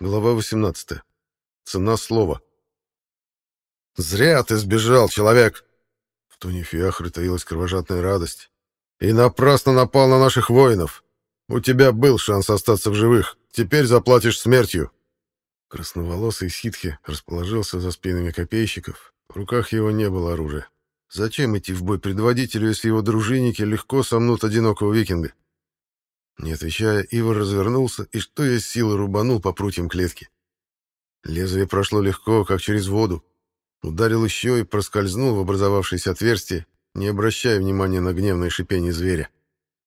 Глава 18. Цена слова. «Зря ты сбежал, человек!» В тоне Фиахры таилась кровожадная радость. «И напрасно напал на наших воинов. У тебя был шанс остаться в живых. Теперь заплатишь смертью». Красноволосый ситхи расположился за спинами копейщиков. В руках его не было оружия. Зачем идти в бой предводителю, если его дружинники легко сомнут одинокого викинга? Не отвечая, Ивар развернулся и что есть силы рубанул по прутьям клетки. Лезвие прошло легко, как через воду. Ударил еще и проскользнул в образовавшееся отверстие, не обращая внимания на гневное шипение зверя.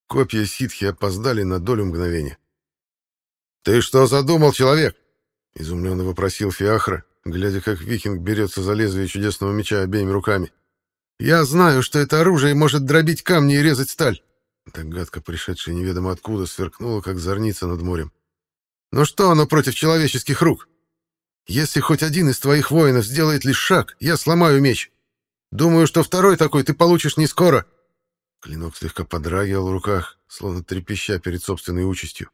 Копья ситхи опоздали на долю мгновения. «Ты что задумал, человек?» — изумленно вопросил Фиахра, глядя, как викинг берется за лезвие чудесного меча обеими руками. «Я знаю, что это оружие может дробить камни и резать сталь. Догадка, пришедшая неведомо откуда, сверкнула, как зорница над морем. «Но что оно против человеческих рук? Если хоть один из твоих воинов сделает лишь шаг, я сломаю меч. Думаю, что второй такой ты получишь не скоро». Клинок слегка подрагивал в руках, словно трепеща перед собственной участью.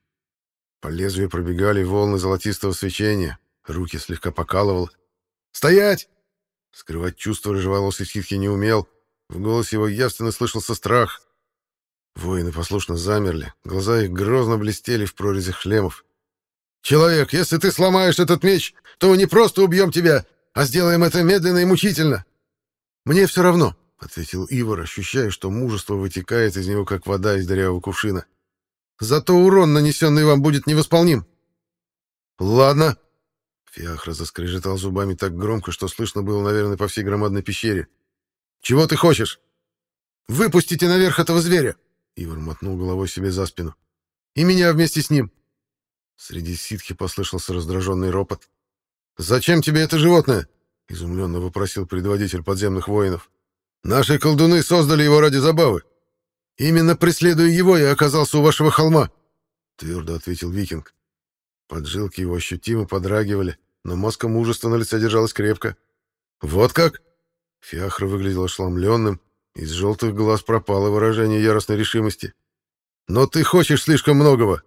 По лезвию пробегали волны золотистого свечения, руки слегка покалывал. «Стоять!» Скрывать чувство рыжеволосый ситхи не умел. В голосе его явственно слышался страх, Воины послушно замерли, глаза их грозно блестели в прорезях шлемов. «Человек, если ты сломаешь этот меч, то мы не просто убьем тебя, а сделаем это медленно и мучительно!» «Мне все равно», — ответил Ивар, ощущая, что мужество вытекает из него, как вода из дырявого кувшина. «Зато урон, нанесенный вам, будет невосполним». «Ладно». Фиахра заскрежетал зубами так громко, что слышно было, наверное, по всей громадной пещере. «Чего ты хочешь?» «Выпустите наверх этого зверя!» Ивар мотнул головой себе за спину. «И меня вместе с ним!» Среди ситхи послышался раздраженный ропот. «Зачем тебе это животное?» — изумленно вопросил предводитель подземных воинов. «Наши колдуны создали его ради забавы. Именно преследуя его, я оказался у вашего холма», — твердо ответил викинг. Поджилки его ощутимо подрагивали, но маска мужества на лице держалась крепко. «Вот как?» Фиахра выглядел ошеломленным, из желтых глаз пропало выражение яростной решимости. «Но ты хочешь слишком многого.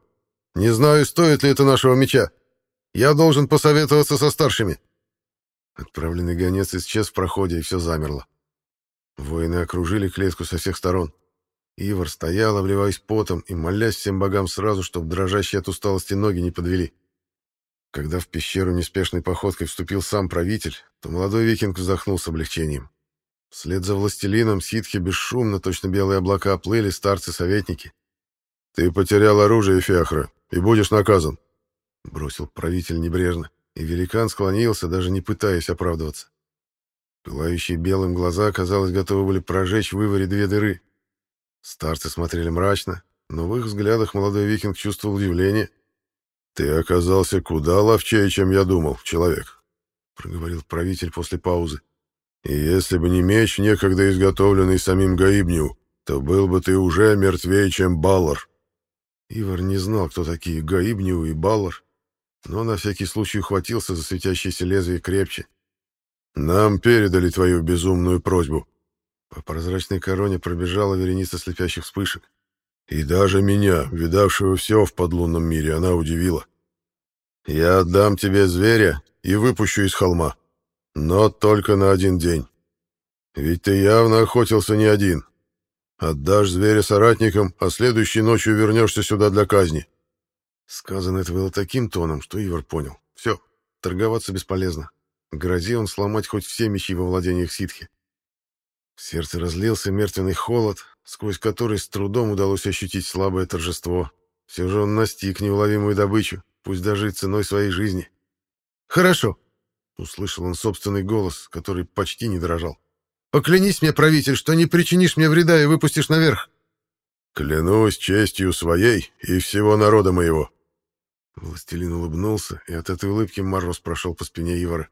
Не знаю, стоит ли это нашего меча. Я должен посоветоваться со старшими». Отправленный гонец исчез в проходе, и все замерло. Воины окружили клетку со всех сторон. Ивар стоял, обливаясь потом и молясь всем богам сразу, чтобы дрожащие от усталости ноги не подвели. Когда в пещеру неспешной походкой вступил сам правитель, то молодой викинг вздохнул с облегчением. Вслед за властелином ситхи бесшумно, точно белые облака, плыли старцы-советники. «Ты потерял оружие, Феохра, и будешь наказан», — бросил правитель небрежно, и великан склонился, даже не пытаясь оправдываться. Пылающие белым глаза, казалось, готовы были прожечь в выворе две дыры. Старцы смотрели мрачно, но в их взглядах молодой викинг чувствовал удивление. «Ты оказался куда ловчее, чем я думал, человек», — проговорил правитель после паузы. И если бы не меч, некогда изготовленный самим Гаибню, то был бы ты уже мертвее, чем Баллар. Ивар не знал, кто такие Гаибню и Баллар, но на всякий случай ухватился за светящееся лезвие крепче. «Нам передали твою безумную просьбу». По прозрачной короне пробежала вереница слепящих вспышек. И даже меня, видавшего все в подлунном мире, она удивила. «Я отдам тебе зверя и выпущу из холма. Но только на один день. Ведь ты явно охотился не один. Отдашь зверя соратникам, а следующей ночью вернешься сюда для казни. Сказано это было таким тоном, что Ивар понял. Все, торговаться бесполезно. Грози он сломать хоть все мечи во владениях ситхи. В сердце разлился мертвенный холод, сквозь который с трудом удалось ощутить слабое торжество. Все же он настиг неуловимую добычу, пусть даже и ценой своей жизни. «Хорошо», Услышал он собственный голос, который почти не дрожал. «Поклянись мне, правитель, что не причинишь мне вреда и выпустишь наверх!» «Клянусь честью своей и всего народа моего!» Властелин улыбнулся, и от этой улыбки мороз прошел по спине Ивара.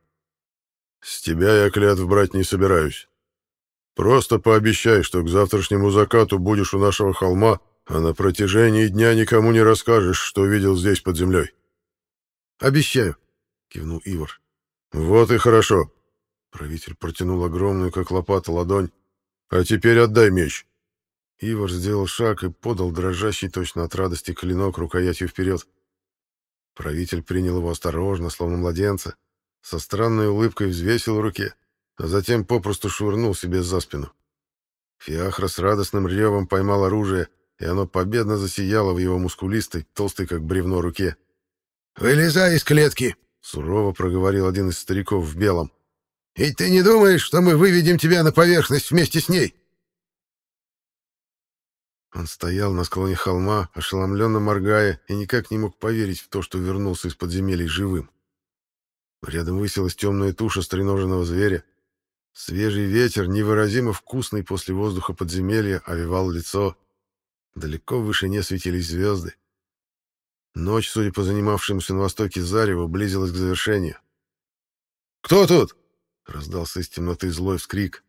«С тебя я клятв брать не собираюсь. Просто пообещай, что к завтрашнему закату будешь у нашего холма, а на протяжении дня никому не расскажешь, что видел здесь под землей». «Обещаю», — кивнул Ивар. «Вот и хорошо». Правитель протянул огромную, как лопата, ладонь. «А теперь отдай меч». Ивар сделал шаг и подал дрожащий точно от радости клинок рукоятью вперед. Правитель принял его осторожно, словно младенца, со странной улыбкой взвесил в руке, а затем попросту швырнул себе за спину. Фиахра с радостным ревом поймал оружие, и оно победно засияло в его мускулистой, толстой как бревно руке. «Вылезай из клетки!» — сурово проговорил один из стариков в белом. «И ты не думаешь, что мы выведем тебя на поверхность вместе с ней?» Он стоял на склоне холма, ошеломленно моргая, и никак не мог поверить в то, что вернулся из подземелий живым. Рядом высилась темная туша стреноженного зверя. Свежий ветер, невыразимо вкусный после воздуха подземелья, овивал лицо. Далеко в вышине светились звезды. Ночь, судя по занимавшемуся на востоке зареву, близилась к завершению. «Кто тут?» — раздался из темноты злой вскрик.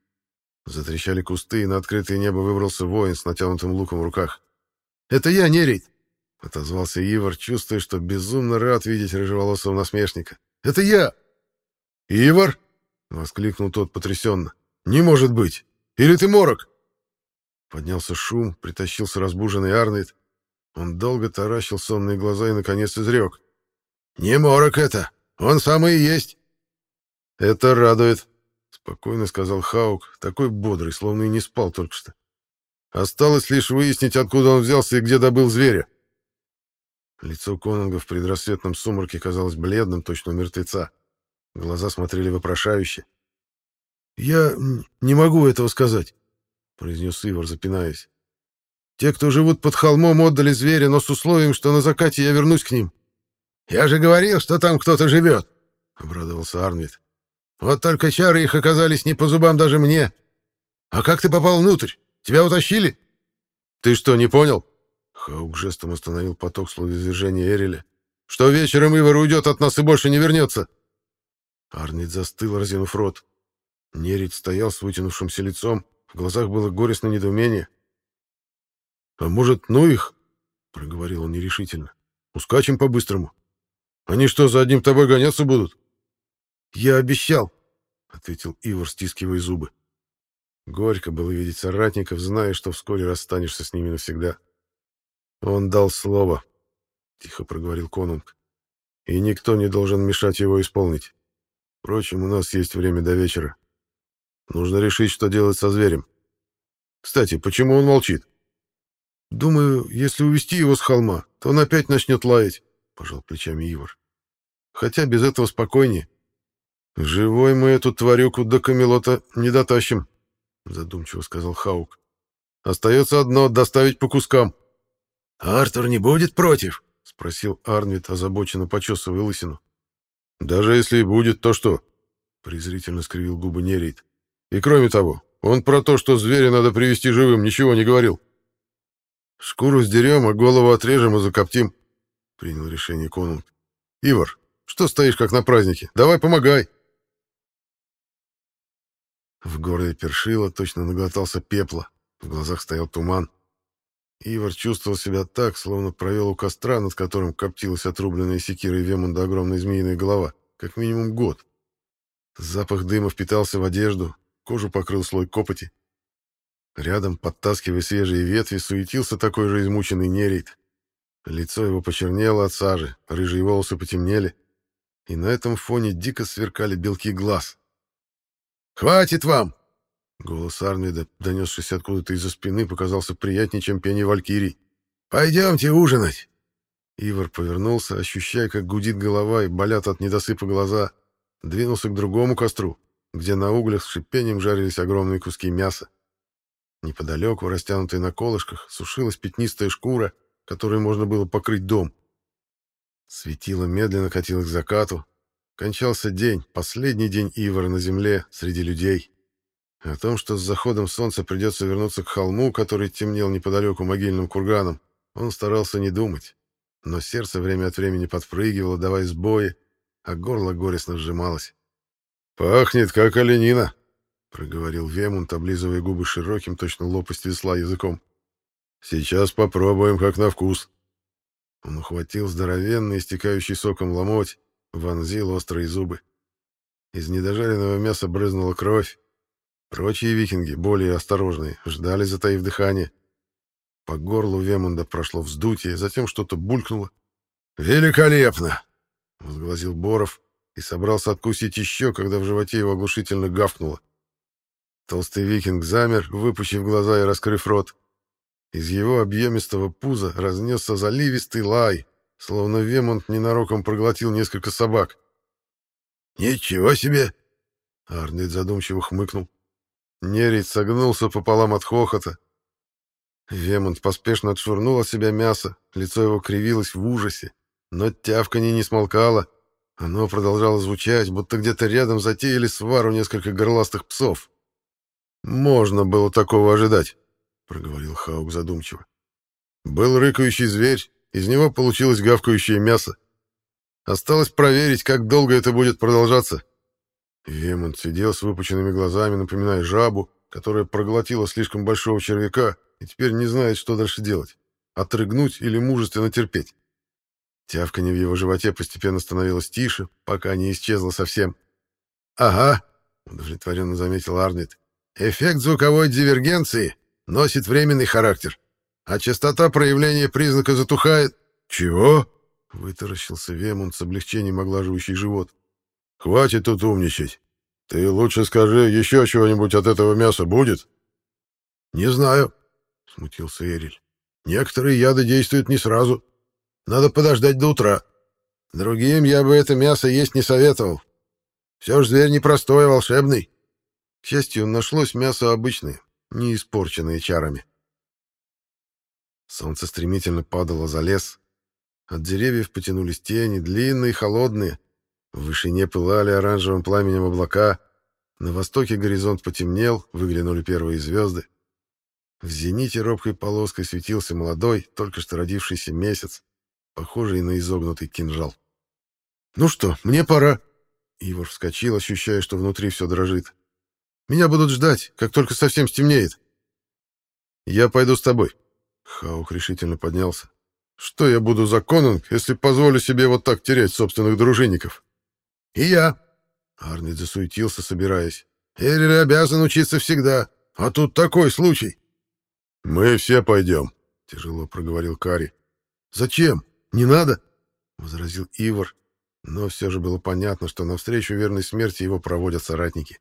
Затрещали кусты, и на открытое небо выбрался воин с натянутым луком в руках. «Это я, Нерейд!» — отозвался Ивар, чувствуя, что безумно рад видеть рыжеволосого насмешника. «Это я!» «Ивар?» — воскликнул тот потрясенно. «Не может быть! Или ты морок?» Поднялся шум, притащился разбуженный Арнольд. Он долго таращил сонные глаза и, наконец, изрек. «Не морок это! Он самый и есть!» «Это радует», — спокойно сказал Хаук, такой бодрый, словно и не спал только что. «Осталось лишь выяснить, откуда он взялся и где добыл зверя». Лицо Конунга в предрассветном сумраке казалось бледным, точно мертвеца. Глаза смотрели вопрошающе. «Я не могу этого сказать», — произнес Ивар, запинаясь. «Те, кто живут под холмом, отдали зверя, но с условием, что на закате я вернусь к ним». «Я же говорил, что там кто-то живет», — обрадовался Арнвид. Вот только чары их оказались не по зубам даже мне. А как ты попал внутрь? Тебя утащили? Ты что, не понял? Хаук жестом остановил поток словоизвержения Эриля. Что вечером Ивар уйдет от нас и больше не вернется. Арнит застыл, разинув рот. Нерить стоял с вытянувшимся лицом, в глазах было горестное недоумение. «А может, ну их?» — проговорил он нерешительно. «Ускачем по-быстрому. Они что, за одним тобой гоняться будут?» «Я обещал», — ответил Ивар, стискивая зубы. Горько было видеть соратников, зная, что вскоре расстанешься с ними навсегда. «Он дал слово», — тихо проговорил Конунг, — «и никто не должен мешать его исполнить. Впрочем, у нас есть время до вечера. Нужно решить, что делать со зверем. Кстати, почему он молчит?» «Думаю, если увести его с холма, то он опять начнет лаять», — пожал плечами Ивар. «Хотя без этого спокойнее». «Живой мы эту тварюку до Камелота не дотащим», — задумчиво сказал Хаук. «Остается одно — доставить по кускам». «Артур не будет против?» — спросил Арнвид, озабоченно почесывая лысину. «Даже если и будет, то что?» — презрительно скривил губы Нерейд. «И кроме того, он про то, что зверя надо привести живым, ничего не говорил». «Шкуру сдерем, а голову отрежем и закоптим», — принял решение Конунг. «Ивар, что стоишь как на празднике? Давай помогай!» В горле першило, точно наглотался пепла, в глазах стоял туман. Ивар чувствовал себя так, словно провел у костра, над которым коптилась отрубленная секирой Вемунда огромная змеиная голова, как минимум год. Запах дыма впитался в одежду, кожу покрыл слой копоти. Рядом, подтаскивая свежие ветви, суетился такой же измученный нерейд. Лицо его почернело от сажи, рыжие волосы потемнели, и на этом фоне дико сверкали белки глаз. «Хватит вам!» Голос Арнвида, донесшийся откуда-то из-за спины, показался приятнее, чем пение валькирий. «Пойдемте ужинать!» Ивар повернулся, ощущая, как гудит голова и болят от недосыпа глаза. Двинулся к другому костру, где на углях с шипением жарились огромные куски мяса. Неподалеку, растянутой на колышках, сушилась пятнистая шкура, которой можно было покрыть дом. Светило медленно катилось к закату, Кончался день, последний день Ивара на земле, среди людей. О том, что с заходом солнца придется вернуться к холму, который темнел неподалеку могильным курганом, он старался не думать. Но сердце время от времени подпрыгивало, давая сбои, а горло горестно сжималось. «Пахнет, как оленина», — проговорил Вемунт, облизывая губы широким, точно лопасть весла языком. «Сейчас попробуем, как на вкус». Он ухватил здоровенный, истекающий соком ломоть, вонзил острые зубы. Из недожаренного мяса брызнула кровь. Прочие викинги, более осторожные, ждали, затаив дыхание. По горлу Вемунда прошло вздутие, затем что-то булькнуло. «Великолепно!» — возгласил Боров и собрался откусить еще, когда в животе его оглушительно гавкнуло. Толстый викинг замер, выпучив глаза и раскрыв рот. Из его объемистого пуза разнесся заливистый лай, словно Вемонт ненароком проглотил несколько собак. «Ничего себе!» — Арнольд задумчиво хмыкнул. Нерить согнулся пополам от хохота. Вемонт поспешно отшвырнул от себя мясо, лицо его кривилось в ужасе, но тявканье не смолкало. Оно продолжало звучать, будто где-то рядом затеяли свару несколько горластых псов. «Можно было такого ожидать», — проговорил Хаук задумчиво. «Был рыкающий зверь, из него получилось гавкающее мясо. Осталось проверить, как долго это будет продолжаться». Вемонт сидел с выпученными глазами, напоминая жабу, которая проглотила слишком большого червяка и теперь не знает, что дальше делать — отрыгнуть или мужественно терпеть. Тявканье в его животе постепенно становилось тише, пока не исчезло совсем. «Ага», — удовлетворенно заметил Арнет, Эффект звуковой дивергенции носит временный характер, а частота проявления признака затухает. Чего? Вытаращился Вемон с облегчением оглаживающий живот. Хватит тут умничать. Ты лучше скажи, еще чего-нибудь от этого мяса будет? Не знаю, смутился Эриль. Некоторые яды действуют не сразу. Надо подождать до утра. Другим я бы это мясо есть не советовал. Все ж зверь непростой, а волшебный. К счастью, нашлось мясо обычное, не испорченное чарами. Солнце стремительно падало за лес. От деревьев потянулись тени, длинные холодные. В вышине пылали оранжевым пламенем облака. На востоке горизонт потемнел, выглянули первые звезды. В зените робкой полоской светился молодой, только что родившийся месяц, похожий на изогнутый кинжал. «Ну что, мне пора!» Ивар вскочил, ощущая, что внутри все дрожит. Меня будут ждать, как только совсем стемнеет. Я пойду с тобой. Хаук решительно поднялся. Что я буду за конунг, если позволю себе вот так терять собственных дружинников? И я. Арнольд засуетился, собираясь. Эриль обязан учиться всегда, а тут такой случай. Мы все пойдем, тяжело проговорил Кари. Зачем? Не надо, возразил Ивар, но все же было понятно, что навстречу верной смерти его проводят соратники.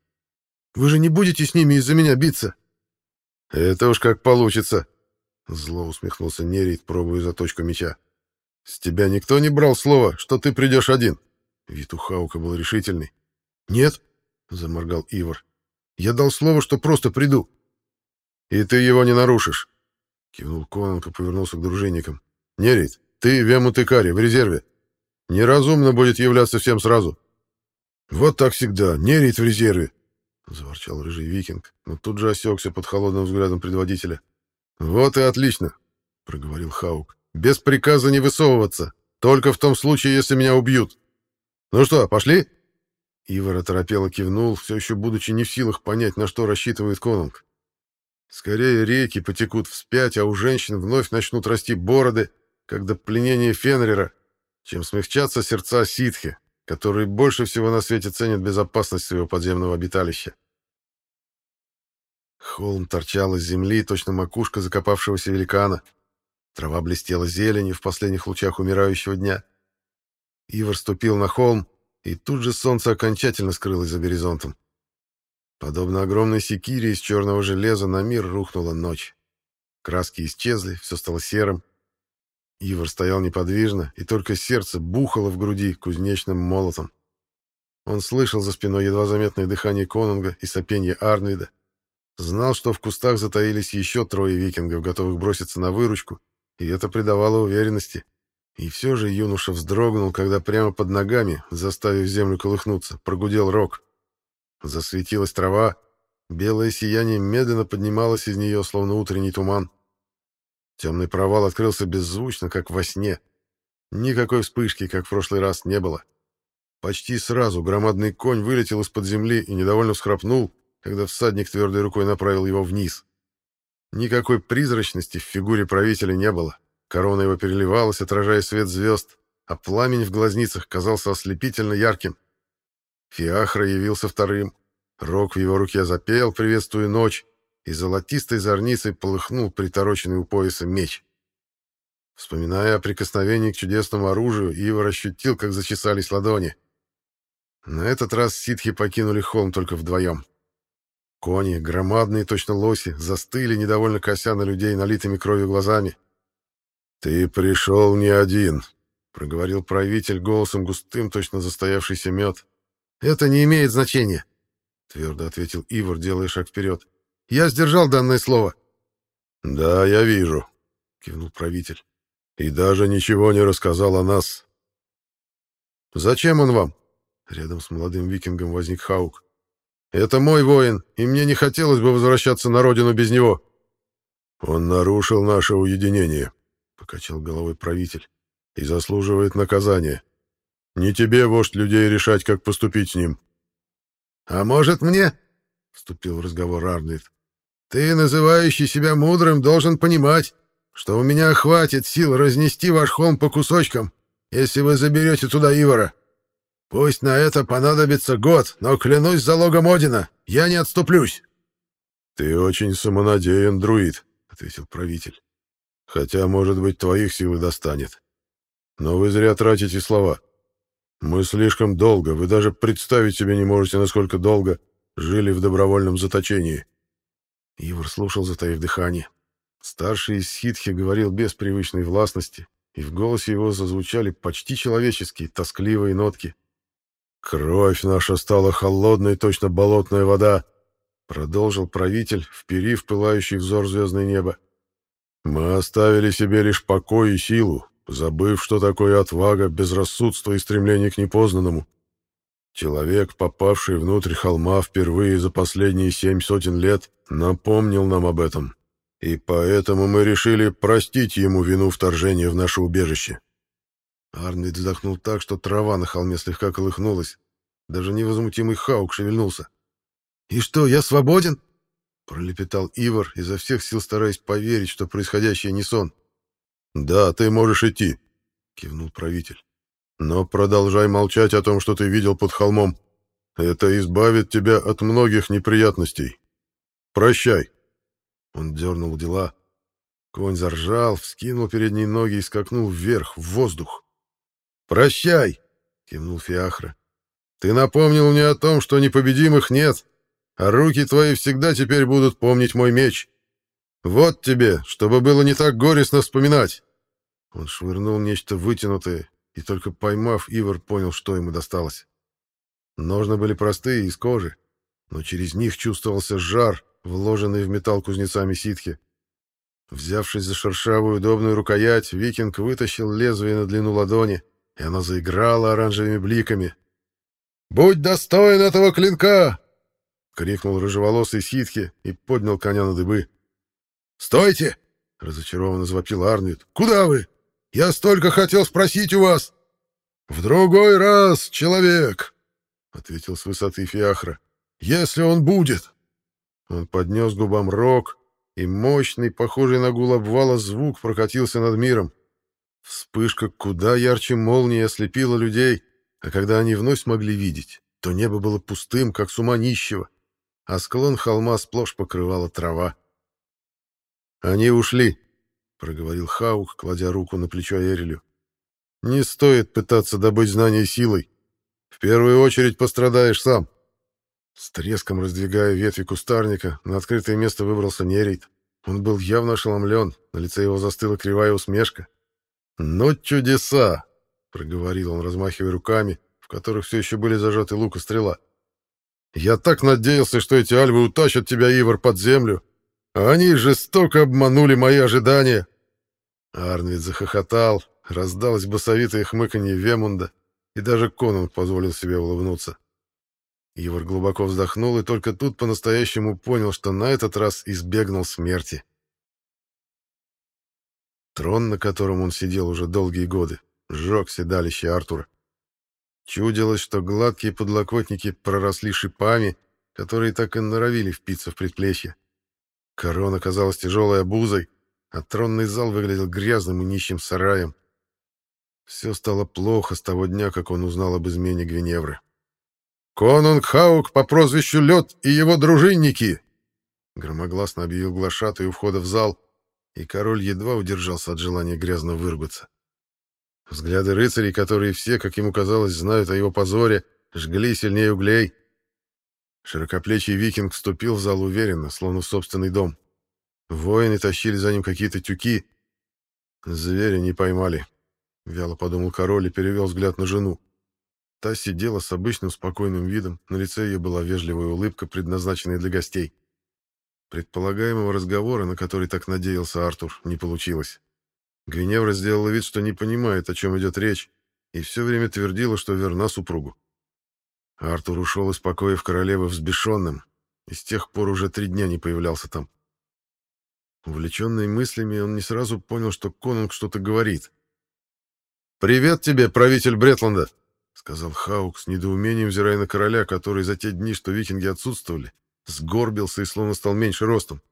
Вы же не будете с ними из-за меня биться?» «Это уж как получится», — зло усмехнулся Нерит, пробуя заточку меча. «С тебя никто не брал слово, что ты придешь один?» Вид у Хаука был решительный. «Нет», — заморгал Ивар. «Я дал слово, что просто приду». «И ты его не нарушишь», — кивнул Конанг и повернулся к дружинникам. «Нерит, ты, Вемут и в резерве. Неразумно будет являться всем сразу». «Вот так всегда. Нерит в резерве», — заворчал рыжий викинг, но тут же осекся под холодным взглядом предводителя. «Вот и отлично», — проговорил Хаук. «Без приказа не высовываться. Только в том случае, если меня убьют. Ну что, пошли?» Ивар оторопело кивнул, все еще будучи не в силах понять, на что рассчитывает конунг. Скорее реки потекут вспять, а у женщин вновь начнут расти бороды, как до пленения Фенрера, чем смягчатся сердца ситхи, которые больше всего на свете ценят безопасность своего подземного обиталища. Холм торчал из земли, точно макушка закопавшегося великана. Трава блестела зеленью в последних лучах умирающего дня. Ивар ступил на холм, и тут же солнце окончательно скрылось за горизонтом. Подобно огромной секире из черного железа на мир рухнула ночь. Краски исчезли, все стало серым. Ивар стоял неподвижно, и только сердце бухало в груди кузнечным молотом. Он слышал за спиной едва заметное дыхание Конунга и сопенье Арнвида. Знал, что в кустах затаились еще трое викингов, готовых броситься на выручку, и это придавало уверенности. И все же юноша вздрогнул, когда прямо под ногами, заставив землю колыхнуться, прогудел рог. Засветилась трава, белое сияние медленно поднималось из нее, словно утренний туман. Темный провал открылся беззвучно, как во сне. Никакой вспышки, как в прошлый раз, не было. Почти сразу громадный конь вылетел из-под земли и недовольно всхрапнул, когда всадник твердой рукой направил его вниз. Никакой призрачности в фигуре правителя не было. Корона его переливалась, отражая свет звезд, а пламень в глазницах казался ослепительно ярким. Фиахра явился вторым. Рог в его руке запел, приветствуя ночь, и золотистой зорницей полыхнул притороченный у пояса меч. Вспоминая о прикосновении к чудесному оружию, Ивар ощутил, как зачесались ладони. На этот раз ситхи покинули холм только вдвоем. Кони, громадные точно лоси, застыли, недовольно кося на людей налитыми кровью глазами. «Ты пришел не один», — проговорил правитель голосом густым, точно застоявшийся мед. «Это не имеет значения», — твердо ответил Ивар, делая шаг вперед. «Я сдержал данное слово». «Да, я вижу», — кивнул правитель. «И даже ничего не рассказал о нас». «Зачем он вам?» Рядом с молодым викингом возник Хаук. «Это мой воин, и мне не хотелось бы возвращаться на родину без него». «Он нарушил наше уединение», — покачал головой правитель, — «и заслуживает наказания. Не тебе, вождь людей, решать, как поступить с ним». «А может, мне?» — вступил в разговор Арнольд. «Ты, называющий себя мудрым, должен понимать, что у меня хватит сил разнести ваш холм по кусочкам, если вы заберете туда Ивара. Пусть на это понадобится год, но клянусь залогом Одина, я не отступлюсь. — Ты очень самонадеян, друид, — ответил правитель. — Хотя, может быть, твоих сил и достанет. Но вы зря тратите слова. Мы слишком долго, вы даже представить себе не можете, насколько долго, жили в добровольном заточении. Ивар слушал, затаив дыхание. Старший из ситхи говорил без привычной властности, и в голосе его зазвучали почти человеческие, тоскливые нотки. «Кровь наша стала холодной, точно болотная вода», — продолжил правитель, вперив пылающий взор звездное небо. «Мы оставили себе лишь покой и силу, забыв, что такое отвага, безрассудство и стремление к непознанному. Человек, попавший внутрь холма впервые за последние семь сотен лет, напомнил нам об этом, и поэтому мы решили простить ему вину вторжения в наше убежище». Арнвид вздохнул так, что трава на холме слегка колыхнулась. Даже невозмутимый Хаук шевельнулся. «И что, я свободен?» — пролепетал Ивар, изо всех сил стараясь поверить, что происходящее не сон. «Да, ты можешь идти», — кивнул правитель. «Но продолжай молчать о том, что ты видел под холмом. Это избавит тебя от многих неприятностей. Прощай». Он дернул дела. Конь заржал, вскинул передние ноги и скакнул вверх, в воздух. «Прощай!» — кивнул Фиахра. «Ты напомнил мне о том, что непобедимых нет, а руки твои всегда теперь будут помнить мой меч. Вот тебе, чтобы было не так горестно вспоминать!» Он швырнул нечто вытянутое, и только поймав, Ивар понял, что ему досталось. Ножны были простые, из кожи, но через них чувствовался жар, вложенный в металл кузнецами ситхи. Взявшись за шершавую удобную рукоять, викинг вытащил лезвие на длину ладони и она заиграла оранжевыми бликами. «Будь достоин этого клинка!» — крикнул рыжеволосый ситхи и поднял коня на дыбы. «Стойте!» — разочарованно завопил Арнвид. «Куда вы? Я столько хотел спросить у вас!» «В другой раз, человек!» — ответил с высоты Фиахра. «Если он будет!» Он поднес губам рог, и мощный, похожий на гул обвала, звук прокатился над миром. Вспышка куда ярче молнии ослепила людей, а когда они вновь смогли видеть, то небо было пустым, как с ума нищего, а склон холма сплошь покрывала трава. «Они ушли», — проговорил Хаук, кладя руку на плечо Эрилю. «Не стоит пытаться добыть знания силой. В первую очередь пострадаешь сам». С треском раздвигая ветви кустарника, на открытое место выбрался Нерейт. Он был явно ошеломлен, на лице его застыла кривая усмешка. «Ну, чудеса!» — проговорил он, размахивая руками, в которых все еще были зажаты лук и стрела. «Я так надеялся, что эти альвы утащат тебя, Ивар, под землю, а они жестоко обманули мои ожидания!» Арнвид захохотал, раздалось басовитое хмыканье Вемунда, и даже Конунг позволил себе улыбнуться. Ивар глубоко вздохнул и только тут по-настоящему понял, что на этот раз избегнул смерти. Трон, на котором он сидел уже долгие годы, сжег седалище Артура. Чудилось, что гладкие подлокотники проросли шипами, которые так и норовили впиться в предплечье. Корона казалась тяжелой обузой, а тронный зал выглядел грязным и нищим сараем. Все стало плохо с того дня, как он узнал об измене Гвиневры. «Конунг Хаук по прозвищу Лед и его дружинники!» Громогласно объявил глашатый у входа в зал, и король едва удержался от желания грязно выругаться. Взгляды рыцарей, которые все, как ему казалось, знают о его позоре, жгли сильнее углей. Широкоплечий викинг вступил в зал уверенно, словно в собственный дом. Воины тащили за ним какие-то тюки. Зверя не поймали, — вяло подумал король и перевел взгляд на жену. Та сидела с обычным спокойным видом, на лице ее была вежливая улыбка, предназначенная для гостей. Предполагаемого разговора, на который так надеялся Артур, не получилось. Гвиневра сделала вид, что не понимает, о чем идет речь, и все время твердила, что верна супругу. Артур ушел из покоев королевы взбешенным, и с тех пор уже три дня не появлялся там. Увлеченный мыслями, он не сразу понял, что конунг что-то говорит. «Привет тебе, правитель Бретланда!» — сказал Хаук с недоумением, взирая на короля, который за те дни, что викинги отсутствовали, сгорбился и словно стал меньше ростом.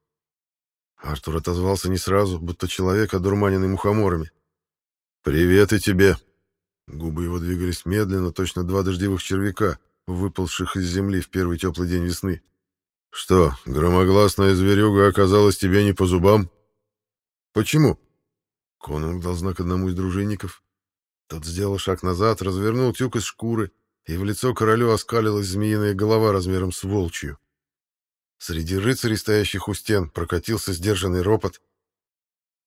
Артур отозвался не сразу, будто человек, одурманенный мухоморами. «Привет и тебе!» Губы его двигались медленно, точно два дождевых червяка, выползших из земли в первый теплый день весны. «Что, громогласная зверюга оказалась тебе не по зубам?» «Почему?» Конунг дал знак одному из дружинников. Тот сделал шаг назад, развернул тюк из шкуры, и в лицо королю оскалилась змеиная голова размером с волчью. Среди рыцарей, стоящих у стен, прокатился сдержанный ропот.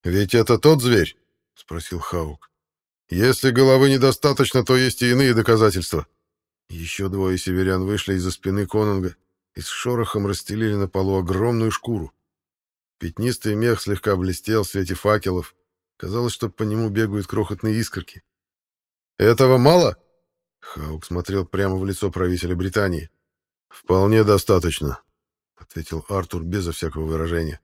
«Ведь это тот зверь?» — спросил Хаук. «Если головы недостаточно, то есть и иные доказательства». Еще двое северян вышли из-за спины конунга и с шорохом расстелили на полу огромную шкуру. Пятнистый мех слегка блестел в свете факелов. Казалось, что по нему бегают крохотные искорки. «Этого мало?» Хаук смотрел прямо в лицо правителя Британии. «Вполне достаточно», ответил Артур безо всякого выражения.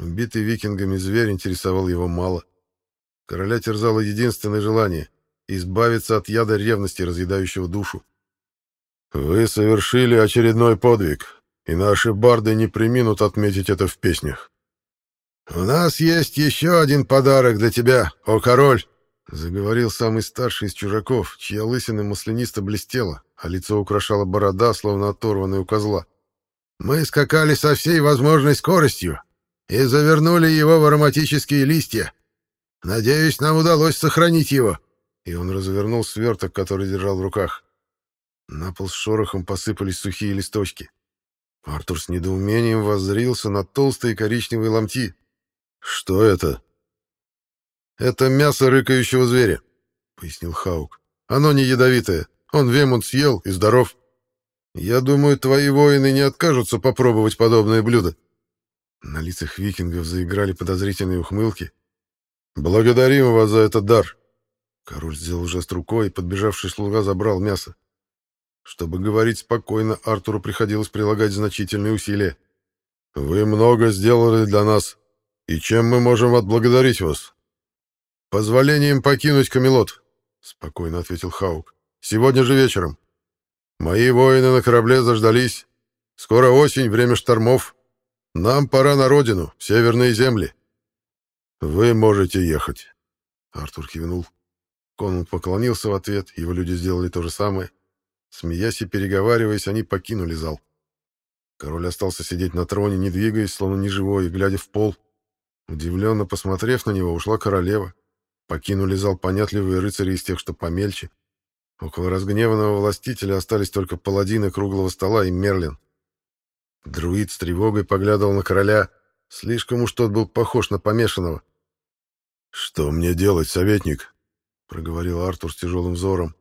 Убитый викингами зверь интересовал его мало. Короля терзало единственное желание — избавиться от яда ревности, разъедающего душу. «Вы совершили очередной подвиг, и наши барды не приминут отметить это в песнях». «У нас есть еще один подарок для тебя, о король!» — заговорил самый старший из чужаков, чья лысина маслянисто блестела, а лицо украшала борода, словно оторванная у козла. Мы скакали со всей возможной скоростью и завернули его в ароматические листья. Надеюсь, нам удалось сохранить его. И он развернул сверток, который держал в руках. На пол с шорохом посыпались сухие листочки. Артур с недоумением воззрился на толстые коричневые ломти. «Что это?» «Это мясо рыкающего зверя», — пояснил Хаук. «Оно не ядовитое. Он вемут съел и здоров». Я думаю, твои воины не откажутся попробовать подобное блюдо. На лицах викингов заиграли подозрительные ухмылки. Благодарим вас за этот дар. Король сделал жест рукой, и подбежавший слуга забрал мясо. Чтобы говорить спокойно, Артуру приходилось прилагать значительные усилия. Вы много сделали для нас, и чем мы можем отблагодарить вас? Позволением покинуть Камелот, спокойно ответил Хаук. Сегодня же вечером. Мои воины на корабле заждались. Скоро осень, время штормов. Нам пора на родину, в северные земли. Вы можете ехать. Артур кивнул. Конунг поклонился в ответ, его люди сделали то же самое. Смеясь и переговариваясь, они покинули зал. Король остался сидеть на троне, не двигаясь, словно неживой, и глядя в пол. Удивленно посмотрев на него, ушла королева. Покинули зал понятливые рыцари из тех, что помельче. Около разгневанного властителя остались только паладины круглого стола и Мерлин. Друид с тревогой поглядывал на короля. Слишком уж тот был похож на помешанного. «Что мне делать, советник?» — проговорил Артур с тяжелым взором.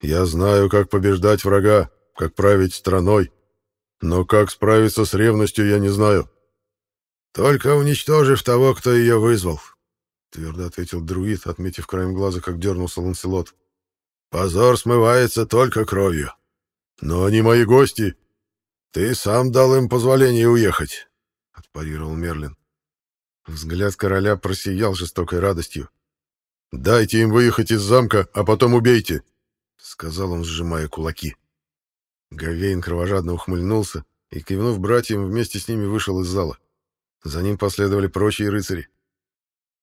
«Я знаю, как побеждать врага, как править страной, но как справиться с ревностью, я не знаю». «Только уничтожив того, кто ее вызвал», — твердо ответил друид, отметив краем глаза, как дернулся Ланселот. Позор смывается только кровью. Но они мои гости. Ты сам дал им позволение уехать, — отпарировал Мерлин. Взгляд короля просиял жестокой радостью. «Дайте им выехать из замка, а потом убейте», — сказал он, сжимая кулаки. Гавейн кровожадно ухмыльнулся и, кивнув братьям, вместе с ними вышел из зала. За ним последовали прочие рыцари.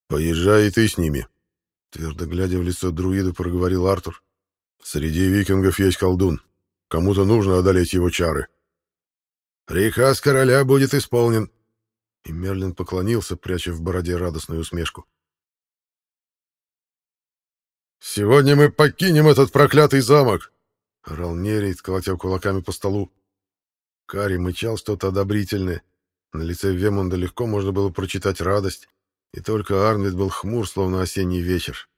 «Поезжай и ты с ними», — твердо глядя в лицо друиду, проговорил Артур. Среди викингов есть колдун. Кому-то нужно одолеть его чары. Приказ короля будет исполнен. И Мерлин поклонился, пряча в бороде радостную усмешку. «Сегодня мы покинем этот проклятый замок!» — орал Нерит, колотя кулаками по столу. Кари мычал что-то одобрительное. На лице Вемонда легко можно было прочитать радость, и только Арнвид был хмур, словно осенний вечер.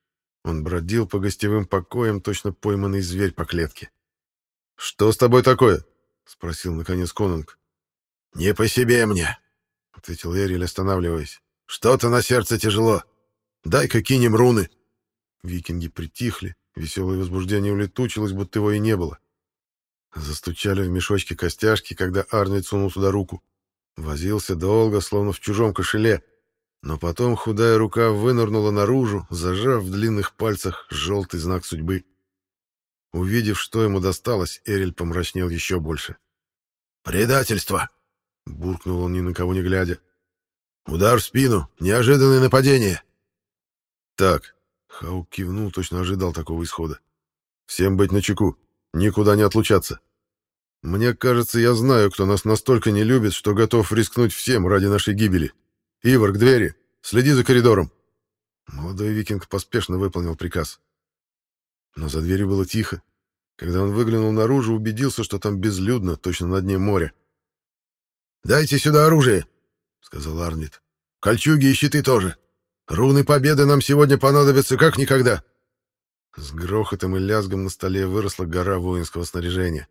Он бродил по гостевым покоям, точно пойманный зверь по клетке. «Что с тобой такое?» — спросил, наконец, Конунг. «Не по себе мне», — ответил Эриль, останавливаясь. «Что-то на сердце тяжело. Дай-ка кинем руны». Викинги притихли, веселое возбуждение улетучилось, будто его и не было. Застучали в мешочке костяшки, когда Арнольд сунул туда руку. Возился долго, словно в чужом кошеле, но потом худая рука вынырнула наружу, зажав в длинных пальцах желтый знак судьбы. Увидев, что ему досталось, Эриль помрачнел еще больше. «Предательство!» — буркнул он, ни на кого не глядя. «Удар в спину! Неожиданное нападение!» «Так, Хаук кивнул, точно ожидал такого исхода. «Всем быть начеку, никуда не отлучаться. Мне кажется, я знаю, кто нас настолько не любит, что готов рискнуть всем ради нашей гибели. Ивар, к двери, следи за коридором». Молодой викинг поспешно выполнил приказ. Но за дверью было тихо. Когда он выглянул наружу, убедился, что там безлюдно, точно на дне моря. «Дайте сюда оружие», — сказал Арнит. «Кольчуги и щиты тоже. Руны победы нам сегодня понадобятся как никогда. С грохотом и лязгом на столе выросла гора воинского снаряжения.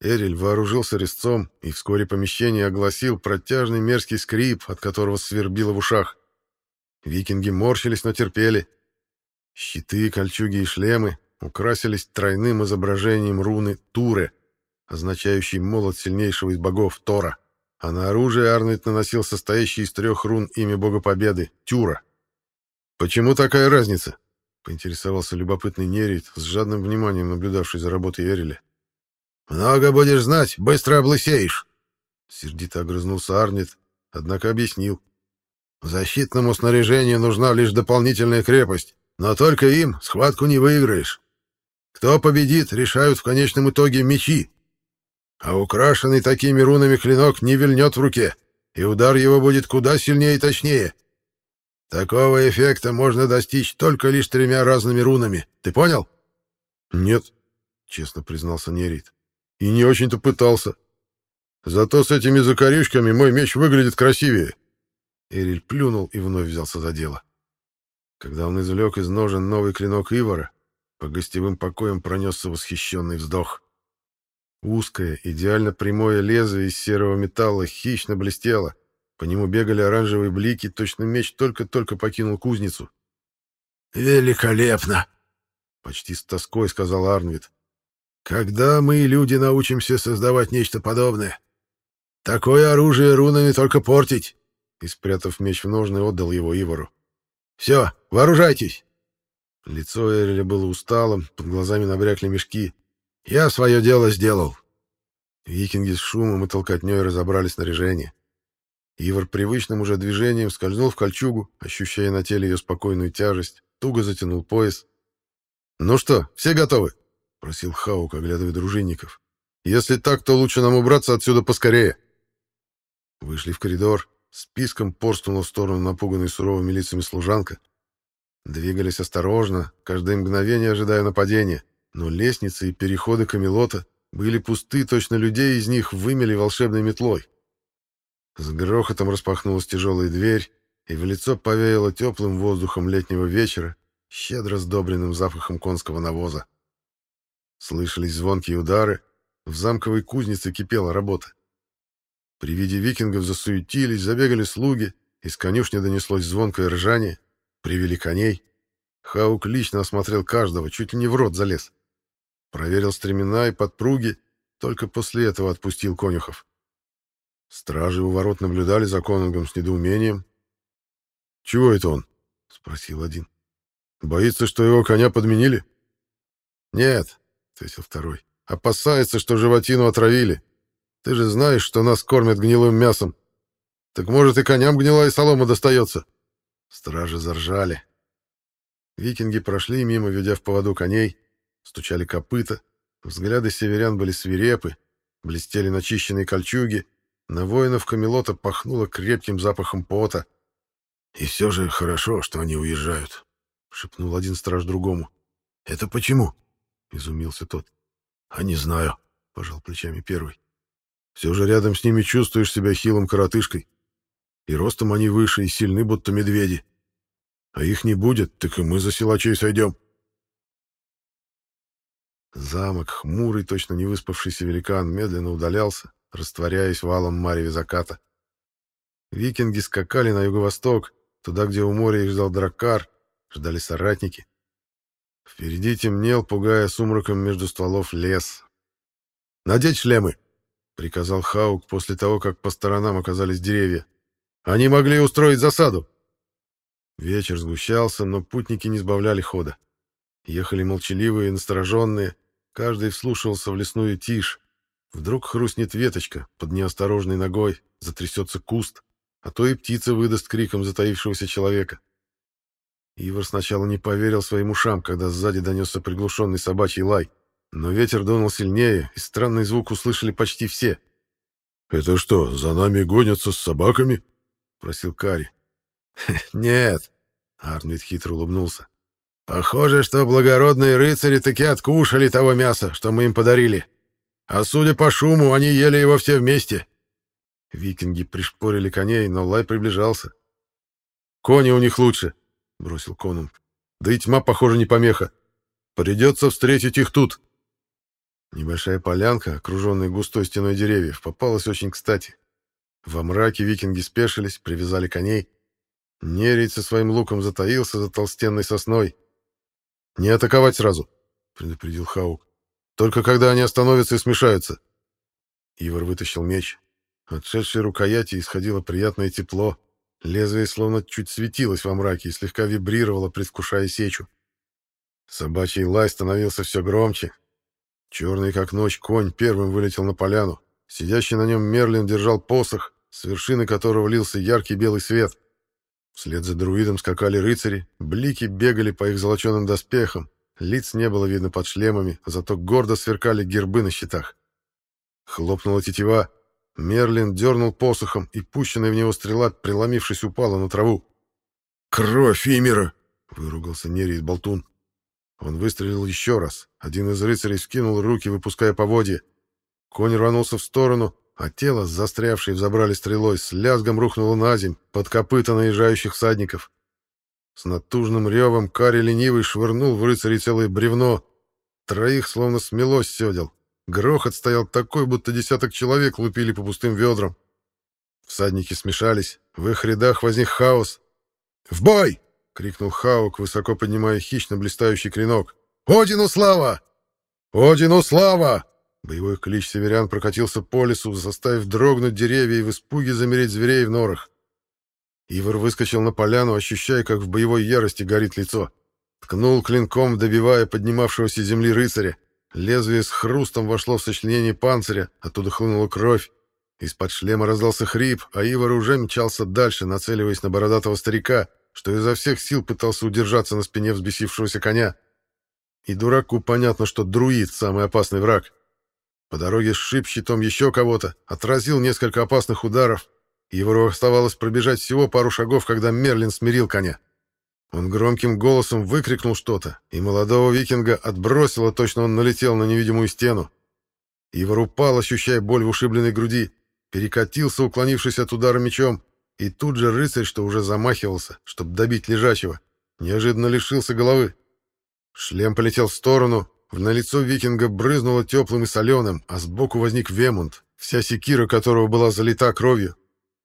Эриль вооружился резцом, и вскоре помещение огласил протяжный мерзкий скрип, от которого свербило в ушах. Викинги морщились, но терпели. Щиты, кольчуги и шлемы украсились тройным изображением руны Туре, означающей молот сильнейшего из богов Тора а на оружие Арнольд наносил состоящий из трех рун имя бога победы — Тюра. «Почему такая разница?» — поинтересовался любопытный Нерит, с жадным вниманием наблюдавший за работой Эриля. «Много будешь знать, быстро облысеешь!» Сердито огрызнулся Арнит, однако объяснил. «Защитному снаряжению нужна лишь дополнительная крепость, но только им схватку не выиграешь. Кто победит, решают в конечном итоге мечи, а украшенный такими рунами клинок не вильнет в руке, и удар его будет куда сильнее и точнее. Такого эффекта можно достичь только лишь тремя разными рунами. Ты понял? Нет, честно признался Нерит. И не очень-то пытался. Зато с этими закорючками мой меч выглядит красивее. Эриль плюнул и вновь взялся за дело. Когда он извлек из ножен новый клинок Ивара, по гостевым покоям пронесся восхищенный вздох. Узкое, идеально прямое лезвие из серого металла хищно блестело. По нему бегали оранжевые блики, точно меч только-только покинул кузницу. «Великолепно!» — почти с тоской сказал Арнвид. «Когда мы, люди, научимся создавать нечто подобное? Такое оружие рунами только портить!» И, спрятав меч в ножны, отдал его Ивару. «Все, вооружайтесь!» Лицо Эриля было усталым, под глазами набрякли мешки. Я свое дело сделал. Викинги с шумом и толкотней разобрали снаряжение. Ивар привычным уже движением скользнул в кольчугу, ощущая на теле ее спокойную тяжесть, туго затянул пояс. «Ну что, все готовы?» — просил Хаук, оглядывая дружинников. «Если так, то лучше нам убраться отсюда поскорее». Вышли в коридор, списком порстнула в сторону напуганной суровыми лицами служанка. Двигались осторожно, каждое мгновение ожидая нападения но лестницы и переходы Камелота были пусты, точно людей из них вымели волшебной метлой. С грохотом распахнулась тяжелая дверь, и в лицо повеяло теплым воздухом летнего вечера, щедро сдобренным запахом конского навоза. Слышались звонкие удары, в замковой кузнице кипела работа. При виде викингов засуетились, забегали слуги, из конюшни донеслось звонкое ржание, привели коней. Хаук лично осмотрел каждого, чуть ли не в рот залез. Проверил стремена и подпруги, только после этого отпустил конюхов. Стражи у ворот наблюдали за конунгом с недоумением. «Чего это он?» — спросил один. «Боится, что его коня подменили?» «Нет», — ответил второй. «Опасается, что животину отравили. Ты же знаешь, что нас кормят гнилым мясом. Так может и коням гнилая солома достается?» Стражи заржали. Викинги прошли мимо, ведя в поводу коней, стучали копыта, взгляды северян были свирепы, блестели начищенные кольчуги, На воинов Камелота пахнуло крепким запахом пота. «И все же хорошо, что они уезжают», — шепнул один страж другому. «Это почему?» — изумился тот. «А не знаю», — пожал плечами первый. «Все же рядом с ними чувствуешь себя хилым коротышкой. И ростом они выше и сильны, будто медведи. А их не будет, так и мы за силачей сойдем». Замок, хмурый, точно не выспавшийся великан, медленно удалялся, растворяясь валом мареве заката. Викинги скакали на юго-восток, туда, где у моря их ждал драккар, ждали соратники. Впереди темнел, пугая сумраком между стволов лес. «Надеть шлемы!» — приказал Хаук после того, как по сторонам оказались деревья. «Они могли устроить засаду!» Вечер сгущался, но путники не сбавляли хода. Ехали молчаливые и настороженные, каждый вслушивался в лесную тишь. Вдруг хрустнет веточка под неосторожной ногой, затрясется куст, а то и птица выдаст криком затаившегося человека. Ивар сначала не поверил своим ушам, когда сзади донесся приглушенный собачий лай, но ветер дунул сильнее, и странный звук услышали почти все. «Это что, за нами гонятся с собаками?» — просил Кари. «Нет», — Арнвид хитро улыбнулся. Похоже, что благородные рыцари таки откушали того мяса, что мы им подарили. А судя по шуму, они ели его все вместе. Викинги пришпорили коней, но лай приближался. «Кони у них лучше», — бросил конунг. «Да и тьма, похоже, не помеха. Придется встретить их тут». Небольшая полянка, окруженная густой стеной деревьев, попалась очень кстати. Во мраке викинги спешились, привязали коней. Нерить со своим луком затаился за толстенной сосной — «Не атаковать сразу», — предупредил Хаук. «Только когда они остановятся и смешаются». Ивар вытащил меч. От шедшей рукояти исходило приятное тепло. Лезвие словно чуть светилось во мраке и слегка вибрировало, предвкушая сечу. Собачий лай становился все громче. Черный, как ночь, конь первым вылетел на поляну. Сидящий на нем Мерлин держал посох, с вершины которого лился яркий белый свет. Вслед за друидом скакали рыцари, блики бегали по их золоченым доспехам, лиц не было видно под шлемами, зато гордо сверкали гербы на щитах. Хлопнула тетива, Мерлин дернул посохом, и пущенная в него стрела, преломившись, упала на траву. «Кровь Имера!» — выругался Нерий болтун. Он выстрелил еще раз. Один из рыцарей скинул руки, выпуская поводья. Конь рванулся в сторону, а тело, застрявшее в забрали стрелой, с лязгом рухнуло на земь под копыта наезжающих всадников. С натужным ревом Кари ленивый швырнул в рыцарей целое бревно. Троих словно смело седел. Грохот стоял такой, будто десяток человек лупили по пустым ведрам. Всадники смешались, в их рядах возник хаос. «В бой!» — крикнул Хаук, высоко поднимая хищно блистающий клинок. «Одину слава!» «Одину слава!» Боевой клич северян прокатился по лесу, заставив дрогнуть деревья и в испуге замереть зверей в норах. Ивар выскочил на поляну, ощущая, как в боевой ярости горит лицо. Ткнул клинком, добивая поднимавшегося земли рыцаря. Лезвие с хрустом вошло в сочленение панциря, оттуда хлынула кровь. Из-под шлема раздался хрип, а Ивар уже мчался дальше, нацеливаясь на бородатого старика, что изо всех сил пытался удержаться на спине взбесившегося коня. И дураку понятно, что друид — самый опасный враг. По дороге сшиб щитом еще кого-то, отразил несколько опасных ударов. Его оставалось пробежать всего пару шагов, когда Мерлин смирил коня. Он громким голосом выкрикнул что-то, и молодого викинга отбросило, точно он налетел на невидимую стену. Ивар упал, ощущая боль в ушибленной груди, перекатился, уклонившись от удара мечом, и тут же рыцарь, что уже замахивался, чтобы добить лежачего, неожиданно лишился головы. Шлем полетел в сторону, в налицо викинга брызнуло теплым и соленым, а сбоку возник Вемунд, вся секира которого была залита кровью.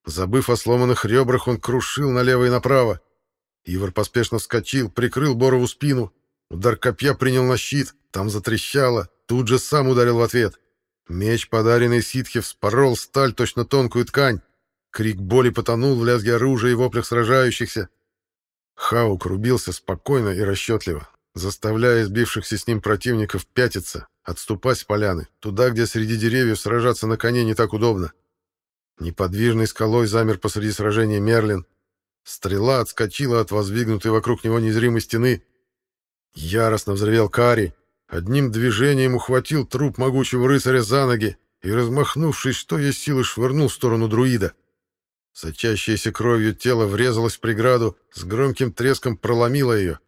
Забыв о сломанных ребрах, он крушил налево и направо. Ивар поспешно вскочил, прикрыл Борову спину. Удар копья принял на щит, там затрещало, тут же сам ударил в ответ. Меч, подаренный ситхе, вспорол сталь, точно тонкую ткань. Крик боли потонул в лязге оружия и воплях сражающихся. Хаук рубился спокойно и расчетливо, заставляя сбившихся с ним противников пятиться, отступать с поляны, туда, где среди деревьев сражаться на коне не так удобно. Неподвижной скалой замер посреди сражения Мерлин. Стрела отскочила от воздвигнутой вокруг него незримой стены. Яростно взревел Кари. Одним движением ухватил труп могучего рыцаря за ноги и, размахнувшись, что есть силы, швырнул в сторону друида. Сочащееся кровью тело врезалось в преграду, с громким треском проломило ее.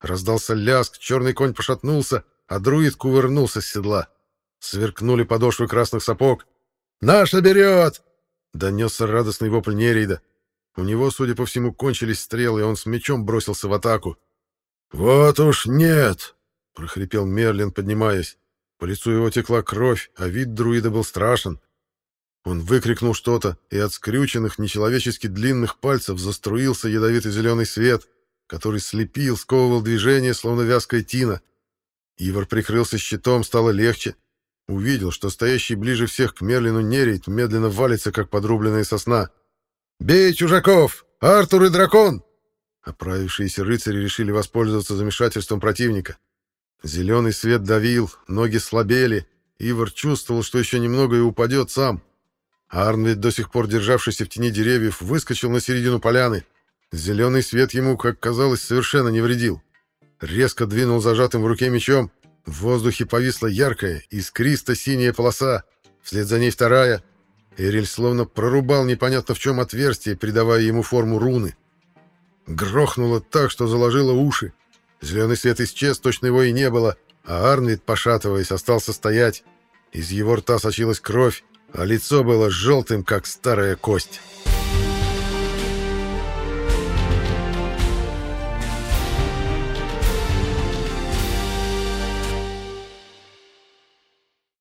Раздался ляск, черный конь пошатнулся, а друид кувырнулся с седла. Сверкнули подошвы красных сапог. «Наша берет!» — донесся радостный вопль Нерейда. У него, судя по всему, кончились стрелы, и он с мечом бросился в атаку. «Вот уж нет!» — прохрипел Мерлин, поднимаясь. По лицу его текла кровь, а вид друида был страшен. Он выкрикнул что-то, и от скрюченных, нечеловечески длинных пальцев заструился ядовитый зеленый свет, который слепил, сковывал движение, словно вязкая тина. Ивар прикрылся щитом, стало легче. Увидел, что стоящий ближе всех к Мерлину Нерейт медленно валится, как подрубленная сосна. «Бей чужаков! Артур и дракон!» Оправившиеся рыцари решили воспользоваться замешательством противника. Зеленый свет давил, ноги слабели. Ивар чувствовал, что еще немного и упадет сам. Арнвид, до сих пор державшийся в тени деревьев, выскочил на середину поляны. Зеленый свет ему, как казалось, совершенно не вредил. Резко двинул зажатым в руке мечом. В воздухе повисла яркая, искристо-синяя полоса. Вслед за ней вторая. Эриль словно прорубал непонятно в чем отверстие, придавая ему форму руны. Грохнуло так, что заложило уши. Зеленый свет исчез, точно его и не было, а Арнвид, пошатываясь, остался стоять. Из его рта сочилась кровь, а лицо было желтым, как старая кость.